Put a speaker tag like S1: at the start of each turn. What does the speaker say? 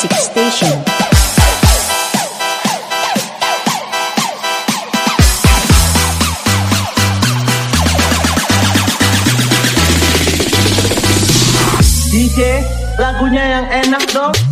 S1: Musik Station.
S2: DJ, lagunya yang enak dong.